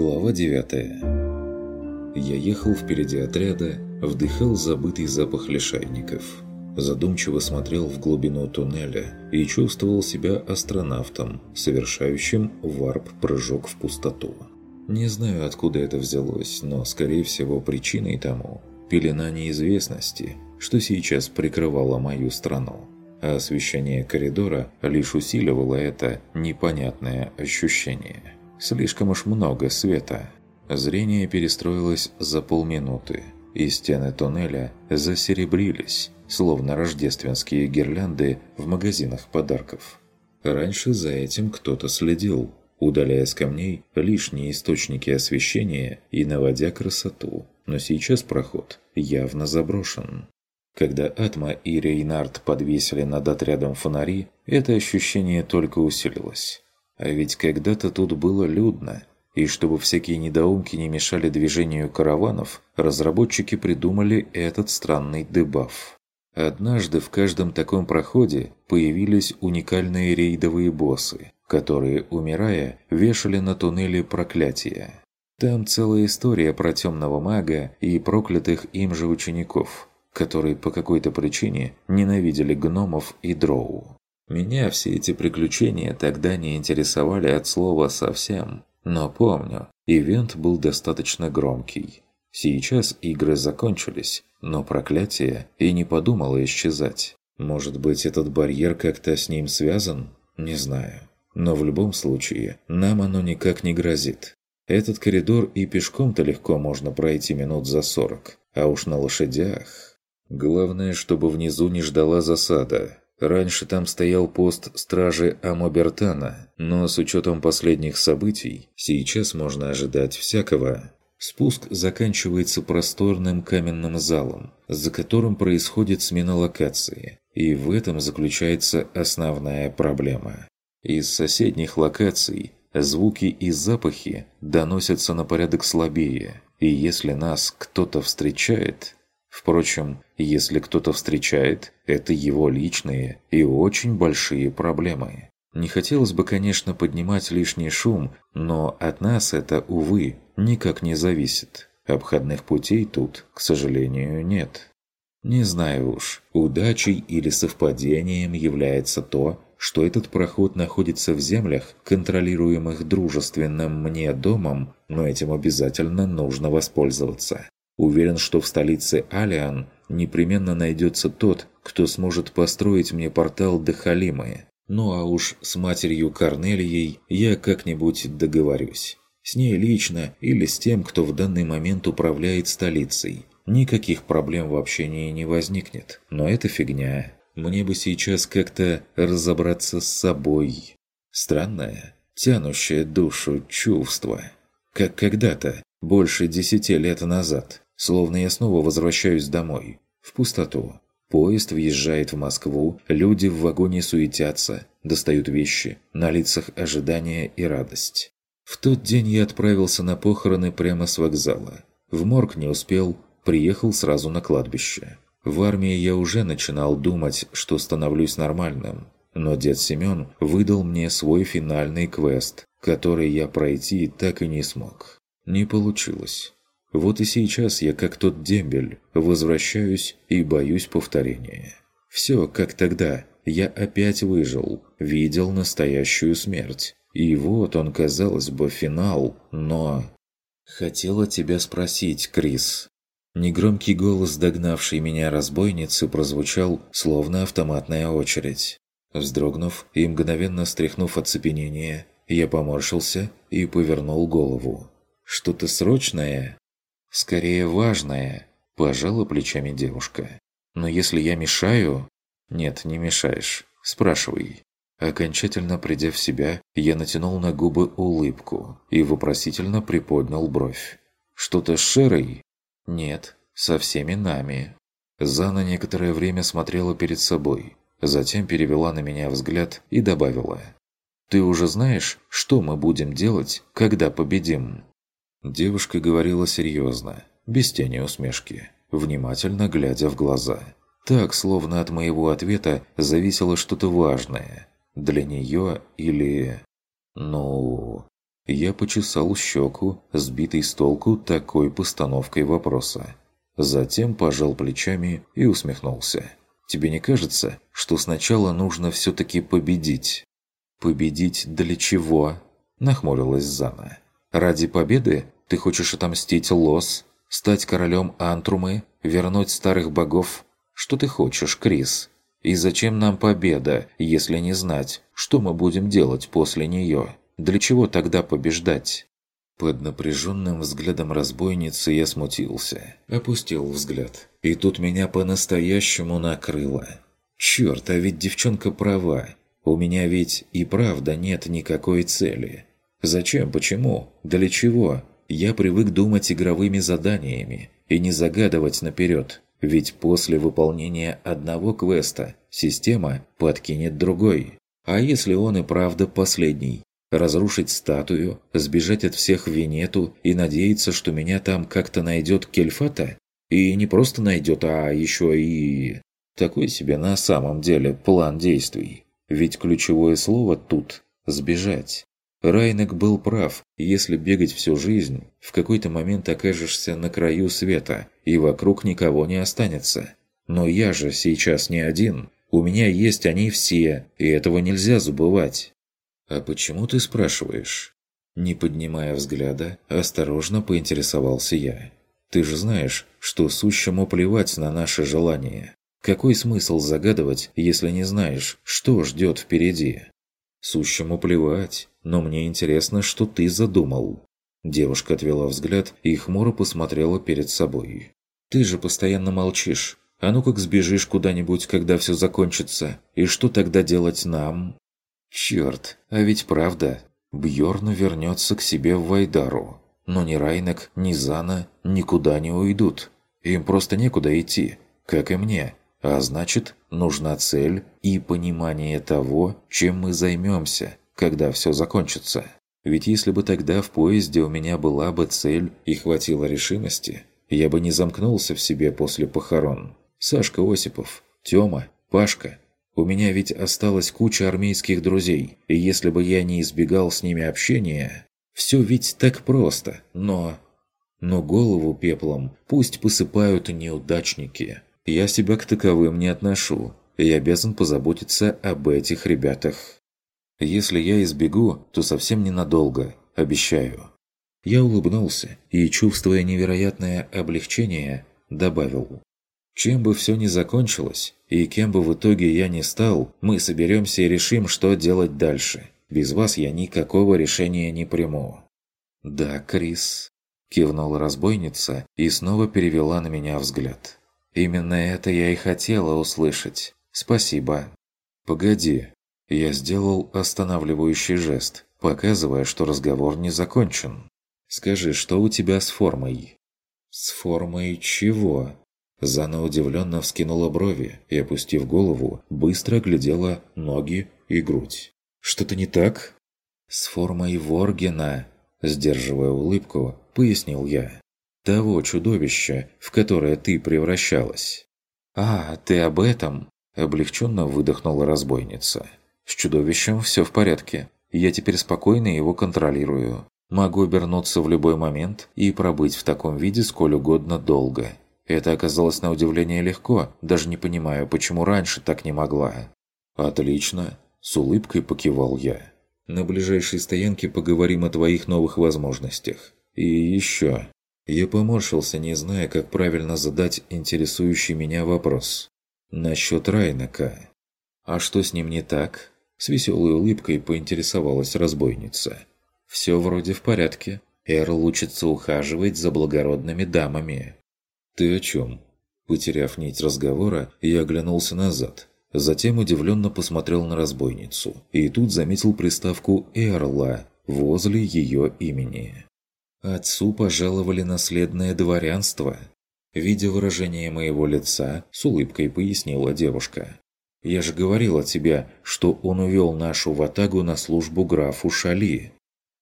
Глава 9 Я ехал впереди отряда, вдыхал забытый запах лишайников. Задумчиво смотрел в глубину туннеля и чувствовал себя астронавтом, совершающим варп-прыжок в пустоту. Не знаю, откуда это взялось, но, скорее всего, причиной тому – пелена неизвестности, что сейчас прикрывала мою страну. А освещение коридора лишь усиливало это непонятное ощущение – Слишком уж много света. Зрение перестроилось за полминуты, и стены туннеля засеребрились, словно рождественские гирлянды в магазинах подарков. Раньше за этим кто-то следил, удаляя с камней лишние источники освещения и наводя красоту. Но сейчас проход явно заброшен. Когда Атма и Рейнард подвесили над отрядом фонари, это ощущение только усилилось. А ведь когда-то тут было людно, и чтобы всякие недоумки не мешали движению караванов, разработчики придумали этот странный дебаф. Однажды в каждом таком проходе появились уникальные рейдовые боссы, которые, умирая, вешали на туннеле проклятия. Там целая история про темного мага и проклятых им же учеников, которые по какой-то причине ненавидели гномов и дроу. Меня все эти приключения тогда не интересовали от слова совсем. Но помню, ивент был достаточно громкий. Сейчас игры закончились, но проклятие и не подумало исчезать. Может быть, этот барьер как-то с ним связан? Не знаю. Но в любом случае, нам оно никак не грозит. Этот коридор и пешком-то легко можно пройти минут за сорок. А уж на лошадях... Главное, чтобы внизу не ждала засада. Раньше там стоял пост стражи Амобертана, но с учетом последних событий, сейчас можно ожидать всякого. Спуск заканчивается просторным каменным залом, за которым происходит смена локации, и в этом заключается основная проблема. Из соседних локаций звуки и запахи доносятся на порядок слабее, и если нас кто-то встречает, Впрочем, если кто-то встречает, это его личные и очень большие проблемы. Не хотелось бы, конечно, поднимать лишний шум, но от нас это, увы, никак не зависит. Обходных путей тут, к сожалению, нет. Не знаю уж, удачей или совпадением является то, что этот проход находится в землях, контролируемых дружественным мне домом, но этим обязательно нужно воспользоваться. Уверен, что в столице Алиан непременно найдется тот, кто сможет построить мне портал до Халимы. Ну а уж с матерью Корнелией я как-нибудь договорюсь. С ней лично или с тем, кто в данный момент управляет столицей. Никаких проблем в общении не возникнет. Но это фигня. Мне бы сейчас как-то разобраться с собой. Странное, тянущее душу чувство. Как когда-то, больше десяти лет назад. Словно я снова возвращаюсь домой. В пустоту. Поезд въезжает в Москву, люди в вагоне суетятся, достают вещи, на лицах ожидание и радость. В тот день я отправился на похороны прямо с вокзала. В морг не успел, приехал сразу на кладбище. В армии я уже начинал думать, что становлюсь нормальным. Но дед Семен выдал мне свой финальный квест, который я пройти так и не смог. Не получилось. Вот и сейчас я, как тот дембель, возвращаюсь и боюсь повторения. Все как тогда. Я опять выжил, видел настоящую смерть. И вот он, казалось бы, финал, но... «Хотела тебя спросить, Крис». Негромкий голос, догнавший меня разбойницы, прозвучал, словно автоматная очередь. Вздрогнув и мгновенно стряхнув оцепенение, я поморщился и повернул голову. «Что-то срочное?» «Скорее важное», – пожала плечами девушка. «Но если я мешаю...» «Нет, не мешаешь. Спрашивай». Окончательно придя в себя, я натянул на губы улыбку и вопросительно приподнял бровь. «Что-то с Шерой?» «Нет, со всеми нами». Зана некоторое время смотрела перед собой, затем перевела на меня взгляд и добавила. «Ты уже знаешь, что мы будем делать, когда победим?» Девушка говорила серьезно, без тени усмешки, внимательно глядя в глаза. Так, словно от моего ответа зависело что-то важное. Для нее или... Ну... Я почесал щеку, сбитый с толку такой постановкой вопроса. Затем пожал плечами и усмехнулся. «Тебе не кажется, что сначала нужно все-таки победить?» «Победить для чего?» – нахмурилась Зана. «Ради победы ты хочешь отомстить Лос, стать королем Антрумы, вернуть старых богов? Что ты хочешь, Крис? И зачем нам победа, если не знать, что мы будем делать после нее? Для чего тогда побеждать?» Под напряженным взглядом разбойницы я смутился, опустил взгляд. И тут меня по-настоящему накрыло. Черт, а ведь девчонка права. У меня ведь и правда нет никакой цели. Зачем, почему, для чего? Я привык думать игровыми заданиями и не загадывать наперед. Ведь после выполнения одного квеста система подкинет другой. А если он и правда последний? разрушить статую, сбежать от всех в Венету и надеяться, что меня там как-то найдет Кельфата? И не просто найдет, а еще и... Такой себе на самом деле план действий. Ведь ключевое слово тут – «сбежать». Райнек был прав, если бегать всю жизнь, в какой-то момент окажешься на краю света, и вокруг никого не останется. Но я же сейчас не один, у меня есть они все, и этого нельзя забывать. «А почему ты спрашиваешь?» Не поднимая взгляда, осторожно поинтересовался я. «Ты же знаешь, что сущему плевать на наши желания. Какой смысл загадывать, если не знаешь, что ждет впереди?» «Сущему плевать, но мне интересно, что ты задумал». Девушка отвела взгляд и хмуро посмотрела перед собой. «Ты же постоянно молчишь. А ну как сбежишь куда-нибудь, когда все закончится? И что тогда делать нам?» Черт, а ведь правда, Бьорн вернется к себе в Вайдару. Но ни Райнек, ни Зана никуда не уйдут. Им просто некуда идти, как и мне. А значит, нужна цель и понимание того, чем мы займемся, когда все закончится. Ведь если бы тогда в поезде у меня была бы цель и хватило решимости, я бы не замкнулся в себе после похорон. Сашка Осипов, Тёма, Пашка – у меня ведь осталась куча армейских друзей, и если бы я не избегал с ними общения... Все ведь так просто, но... Но голову пеплом пусть посыпают неудачники. Я себя к таковым не отношу, и обязан позаботиться об этих ребятах. Если я избегу, то совсем ненадолго, обещаю. Я улыбнулся и, чувствуя невероятное облегчение, добавил. Чем бы все ни закончилось, и кем бы в итоге я ни стал, мы соберемся и решим, что делать дальше. Без вас я никакого решения не приму». «Да, Крис», – кивнула разбойница и снова перевела на меня взгляд. «Именно это я и хотела услышать. Спасибо». «Погоди». Я сделал останавливающий жест, показывая, что разговор не закончен. «Скажи, что у тебя с формой?» «С формой чего?» Зана удивленно вскинула брови и, опустив голову, быстро оглядела ноги и грудь. «Что-то не так?» «С формой Воргена», – сдерживая улыбку, пояснил я. «Того чудовища, в которое ты превращалась». «А, ты об этом?» – облегченно выдохнула разбойница. «С чудовищем все в порядке. Я теперь спокойно его контролирую. Могу обернуться в любой момент и пробыть в таком виде сколь угодно долго. Это оказалось на удивление легко, даже не понимая, почему раньше так не могла. «Отлично!» – с улыбкой покивал я. «На ближайшей стоянке поговорим о твоих новых возможностях. И еще...» Я поморщился, не зная, как правильно задать интересующий меня вопрос. «Насчет Райнака». «А что с ним не так?» С веселой улыбкой поинтересовалась разбойница. «Все вроде в порядке. Эрл учится ухаживать за благородными дамами. «Ты о чем?» Потеряв нить разговора, я оглянулся назад. Затем удивленно посмотрел на разбойницу. И тут заметил приставку «Эрла» возле ее имени. Отцу пожаловали наследное дворянство. Видя выражение моего лица, с улыбкой пояснила девушка. «Я же говорила тебе, что он увел нашу ватагу на службу графу Шали».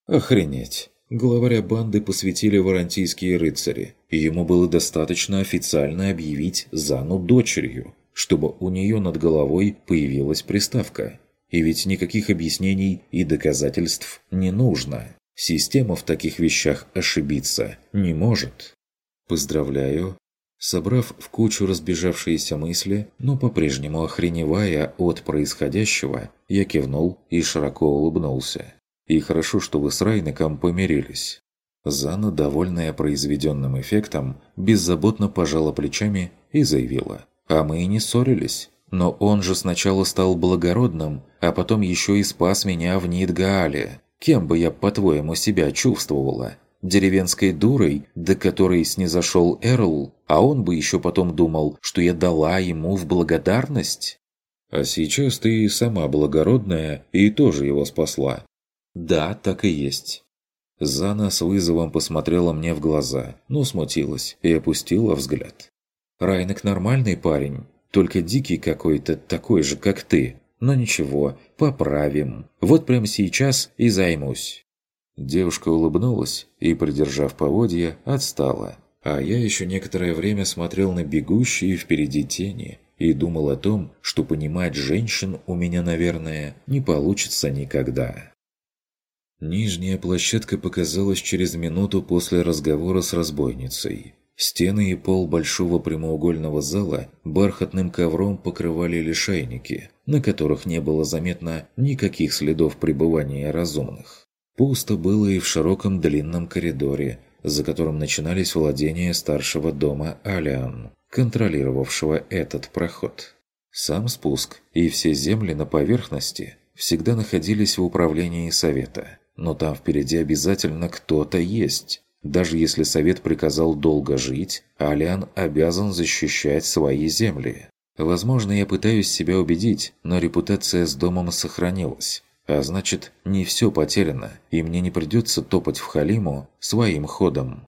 «Охренеть! Главаря банды посвятили варантийские рыцари, и ему было достаточно официально объявить Зану дочерью, чтобы у нее над головой появилась приставка. И ведь никаких объяснений и доказательств не нужно. Система в таких вещах ошибиться не может. Поздравляю. Собрав в кучу разбежавшиеся мысли, но по-прежнему охреневая от происходящего, я кивнул и широко улыбнулся. И хорошо, что вы с Райнеком помирились. Зана, довольная произведенным эффектом, беззаботно пожала плечами и заявила. «А мы и не ссорились. Но он же сначала стал благородным, а потом еще и спас меня в Нидгаале. Кем бы я, по-твоему, себя чувствовала? Деревенской дурой, до которой снизошел Эрл, а он бы еще потом думал, что я дала ему в благодарность? А сейчас ты и сама благородная и тоже его спасла. Да, так и есть. Зана с вызовом посмотрела мне в глаза, но смутилась и опустила взгляд. Райнек нормальный парень, только дикий какой-то, такой же, как ты. Но ничего, поправим. Вот прямо сейчас и займусь». Девушка улыбнулась и, придержав поводья, отстала. А я еще некоторое время смотрел на бегущие впереди тени и думал о том, что понимать женщин у меня, наверное, не получится никогда. Нижняя площадка показалась через минуту после разговора с разбойницей. Стены и пол большого прямоугольного зала бархатным ковром покрывали лишайники, на которых не было заметно никаких следов пребывания разумных. Пусто было и в широком длинном коридоре, за которым начинались владения старшего дома Алиан, контролировавшего этот проход. Сам спуск и все земли на поверхности всегда находились в управлении совета, но там впереди обязательно кто-то есть, даже если Совет приказал долго жить, Алиан обязан защищать свои земли. Возможно, я пытаюсь себя убедить, но репутация с домом сохранилась. А значит, не все потеряно, и мне не придется топать в Халиму своим ходом.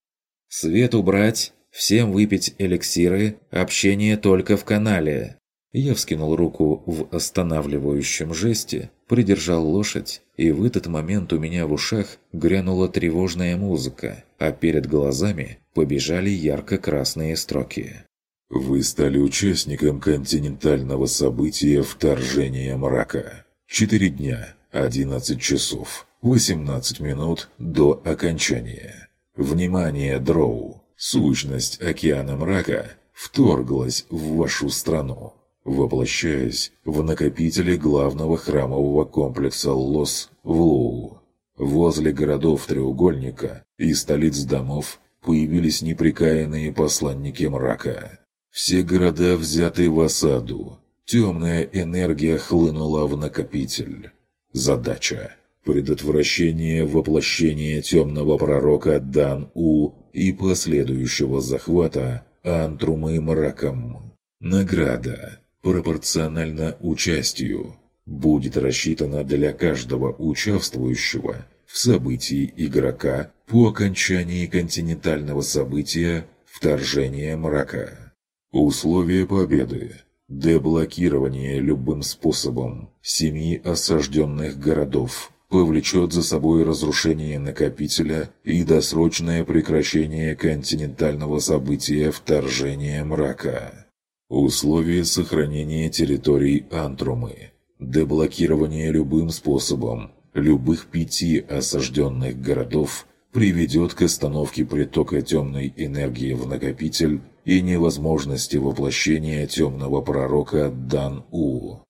«Свет убрать, всем выпить эликсиры, общение только в канале». Я вскинул руку в останавливающем жесте, придержал лошадь, и в этот момент у меня в ушах грянула тревожная музыка, а перед глазами побежали ярко-красные строки. Вы стали участником континентального события «Вторжение мрака». Четыре дня, 11 часов, 18 минут до окончания. Внимание, Дроу! Сущность океана мрака вторглась в вашу страну воплощаясь в накопителе главного храмового комплекса Лос в Лоу. Возле городов Треугольника и столиц домов появились неприкаянные посланники мрака. Все города взяты в осаду. Темная энергия хлынула в накопитель. Задача – предотвращение воплощения темного пророка Дан-У и последующего захвата Антрумы мраком. Награда пропорционально участию, будет рассчитана для каждого участвующего в событии игрока по окончании континентального события «Вторжение мрака». Условия победы. Деблокирование любым способом семи осажденных городов повлечет за собой разрушение накопителя и досрочное прекращение континентального события «Вторжение мрака». Условия сохранения территорий Антрумы. Деблокирование любым способом любых пяти осажденных городов приведет к остановке притока темной энергии в накопитель и невозможности воплощения темного пророка Дан-У.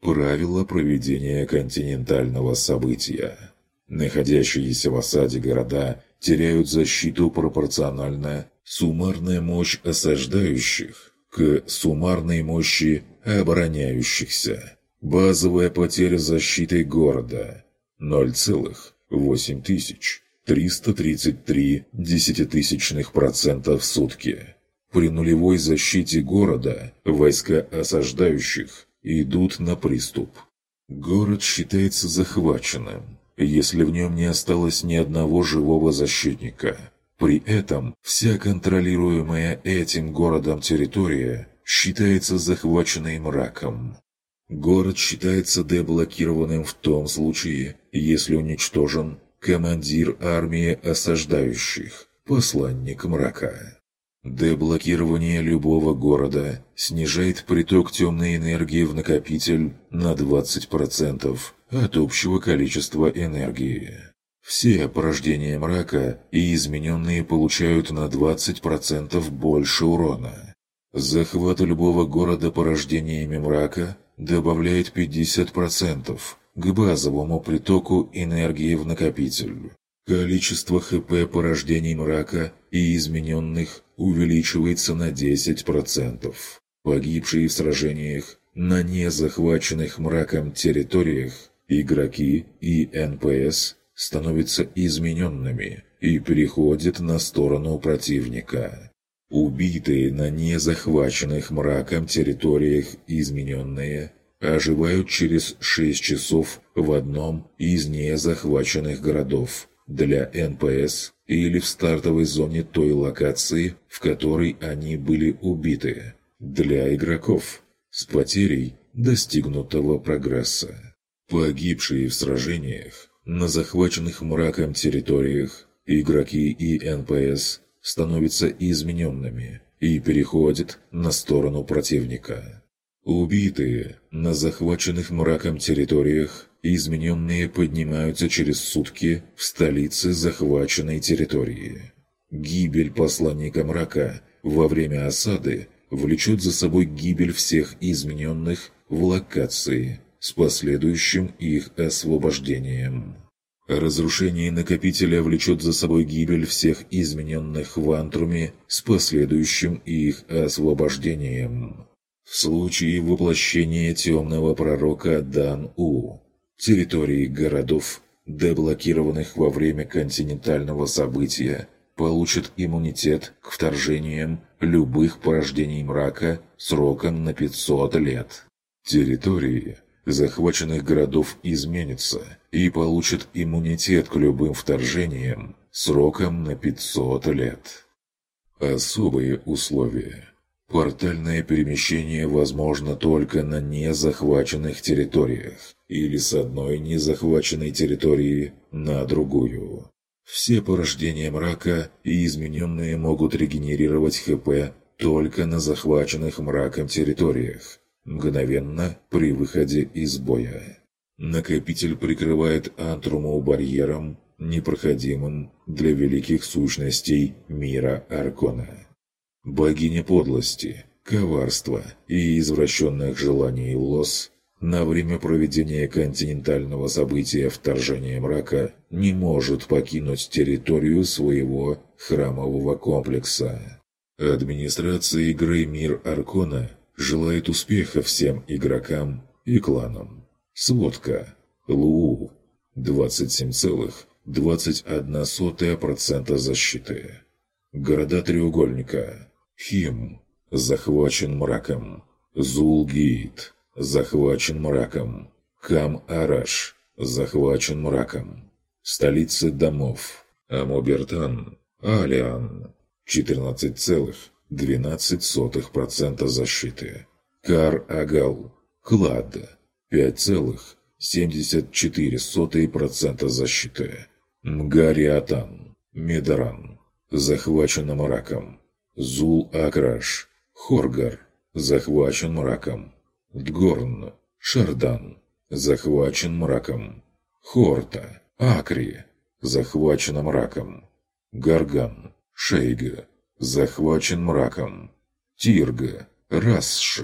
Правила проведения континентального события. Находящиеся в осаде города теряют защиту пропорционально суммарная мощь осаждающих к суммарной мощи обороняющихся. Базовая потеря защиты города – 0,8333 десятитысячных процента в сутки. При нулевой защите города войска осаждающих идут на приступ. Город считается захваченным, если в нем не осталось ни одного живого защитника – при этом вся контролируемая этим городом территория считается захваченной мраком. Город считается деблокированным в том случае, если уничтожен командир армии осаждающих, посланник мрака. Деблокирование любого города снижает приток темной энергии в накопитель на 20% от общего количества энергии. Все порождения мрака и измененные получают на 20% больше урона. Захват любого города порождениями мрака добавляет 50% к базовому притоку энергии в накопитель. Количество ХП порождений мрака и измененных увеличивается на 10%. Погибшие в сражениях на незахваченных мраком территориях игроки и НПС становятся измененными и переходят на сторону противника. Убитые на незахваченных мраком территориях измененные оживают через 6 часов в одном из незахваченных городов для НПС или в стартовой зоне той локации, в которой они были убиты, для игроков с потерей достигнутого прогресса. Погибшие в сражениях на захваченных мраком территориях игроки и НПС становятся измененными и переходят на сторону противника. Убитые на захваченных мраком территориях измененные поднимаются через сутки в столице захваченной территории. Гибель посланника мрака во время осады влечет за собой гибель всех измененных в локации с последующим их освобождением. Разрушение накопителя влечет за собой гибель всех измененных в антруме с последующим их освобождением. В случае воплощения темного пророка Дан-У, территории городов, деблокированных во время континентального события, получат иммунитет к вторжениям любых порождений мрака сроком на 500 лет. Территории, захваченных городов изменится и получит иммунитет к любым вторжениям сроком на 500 лет. Особые условия. Портальное перемещение возможно только на незахваченных территориях или с одной незахваченной территории на другую. Все порождения мрака и измененные могут регенерировать ХП только на захваченных мраком территориях, мгновенно при выходе из боя. Накопитель прикрывает Антруму барьером, непроходимым для великих сущностей мира Аркона. Богиня подлости, коварства и извращенных желаний Лос на время проведения континентального события вторжения мрака не может покинуть территорию своего храмового комплекса. Администрация игры «Мир Аркона» желает успеха всем игрокам и кланам. Сводка. ЛУ. 27,21% защиты. Города треугольника. Хим. Захвачен мраком. Зулгейт. Захвачен мраком. Кам-Араш. Захвачен мраком. Столица домов. Амобертан. Алиан. 14,5%. 12% защиты. Кар-Агал. Клад. 5,74% защиты. Мгариатан. Медоран. Захвачен мраком. Зул-Акраш. Хоргар. Захвачен мраком. Дгорн. Шардан. Захвачен мраком. Хорта. Акри. Захвачен мраком. Гарган. Шейга захвачен мраком. Тирга, Расш,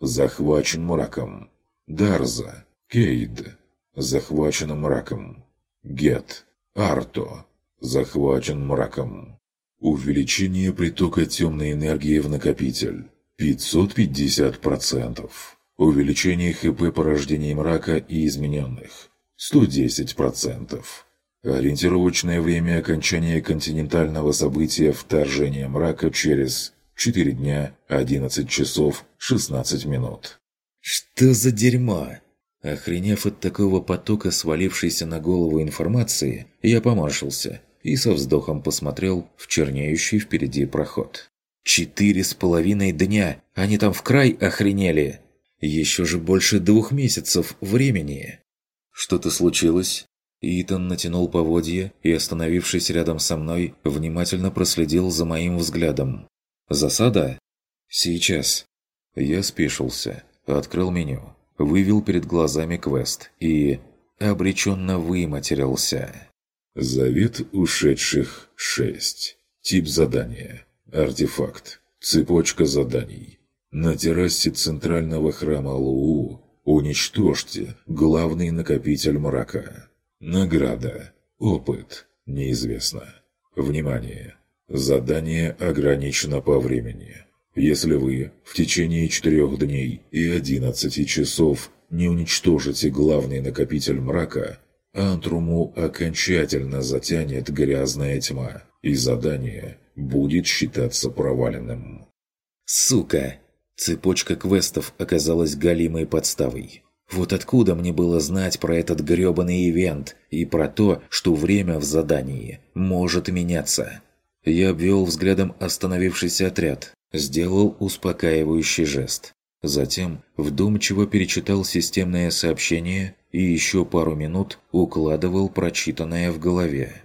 захвачен мраком. Дарза, Кейд, захвачен мраком. Гет, Арто, захвачен мраком. Увеличение притока темной энергии в накопитель. 550%. Увеличение ХП порождений мрака и измененных. 110%. Ориентировочное время окончания континентального события вторжения мрака через 4 дня 11 часов 16 минут. Что за дерьмо? Охренев от такого потока свалившейся на голову информации, я поморщился и со вздохом посмотрел в чернеющий впереди проход. Четыре с половиной дня! Они там в край охренели! Еще же больше двух месяцев времени! Что-то случилось? Итан натянул поводья и, остановившись рядом со мной, внимательно проследил за моим взглядом. «Засада?» «Сейчас». Я спешился, открыл меню, вывел перед глазами квест и... обреченно выматерился. Завет ушедших 6. Тип задания. Артефакт. Цепочка заданий. На террасе центрального храма Луу уничтожьте главный накопитель мрака. Награда. Опыт. Неизвестно. Внимание! Задание ограничено по времени. Если вы в течение четырех дней и 11 часов не уничтожите главный накопитель мрака, Антруму окончательно затянет грязная тьма, и задание будет считаться проваленным. Сука! Цепочка квестов оказалась галимой подставой. Вот откуда мне было знать про этот грёбаный ивент и про то, что время в задании может меняться? Я обвел взглядом остановившийся отряд, сделал успокаивающий жест. Затем вдумчиво перечитал системное сообщение и еще пару минут укладывал прочитанное в голове.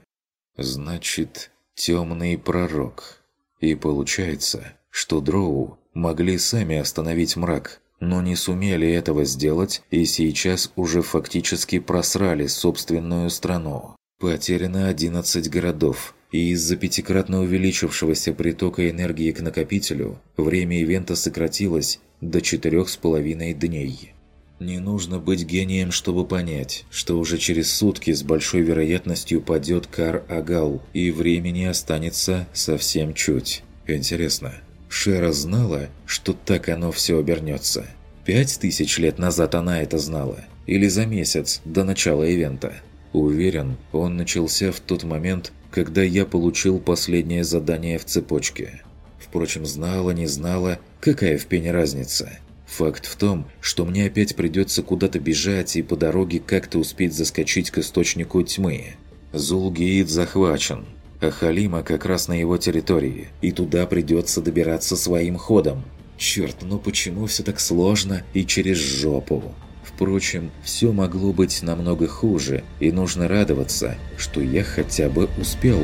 Значит, темный пророк. И получается, что дроу могли сами остановить мрак, но не сумели этого сделать и сейчас уже фактически просрали собственную страну. Потеряно 11 городов, и из-за пятикратно увеличившегося притока энергии к накопителю время ивента сократилось до четырех с половиной дней. Не нужно быть гением, чтобы понять, что уже через сутки с большой вероятностью падет Кар-Агал, и времени останется совсем чуть. Интересно, Шера знала, что так оно все обернется? Пять тысяч лет назад она это знала? Или за месяц до начала ивента? Уверен, он начался в тот момент, когда я получил последнее задание в цепочке. Впрочем, знала, не знала, какая в пене разница. Факт в том, что мне опять придется куда-то бежать и по дороге как-то успеть заскочить к источнику тьмы. Зулгиит захвачен, а Халима как раз на его территории, и туда придется добираться своим ходом. Черт, ну почему все так сложно и через жопу? Впрочем, все могло быть намного хуже, и нужно радоваться, что я хотя бы успел.